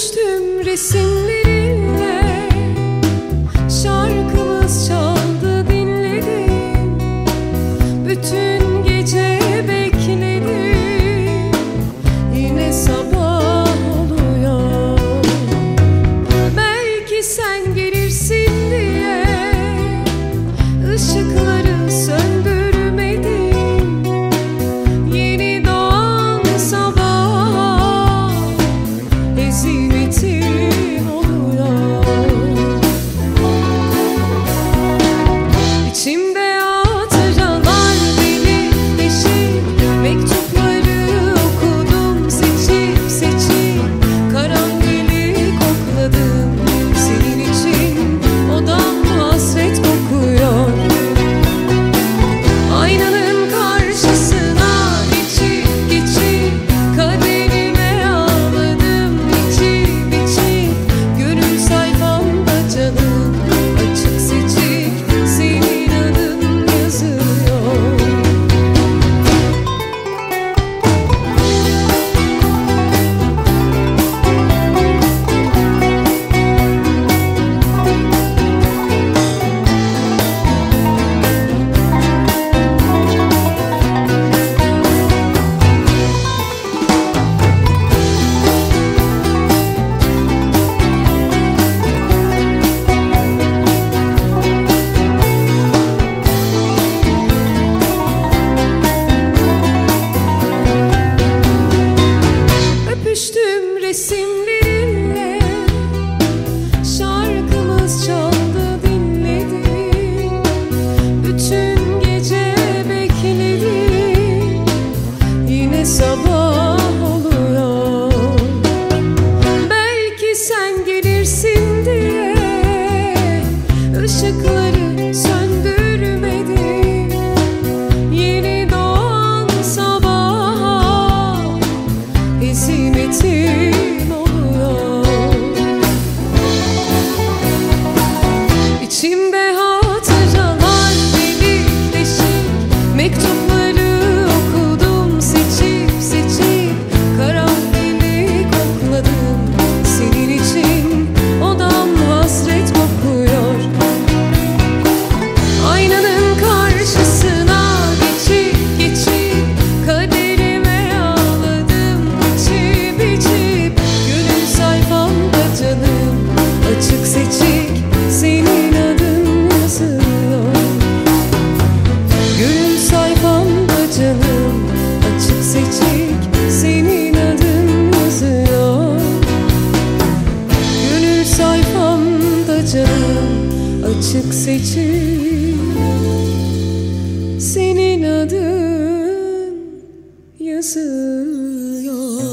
düştüm resimleri. düştüm resimlerinle Şarkımız çaldı dinledim Bütün gece bekledim Yine sabah oluyor. Belki sen gelirsin diye Işıkları söndür açık seçim. Senin adın yazıyor.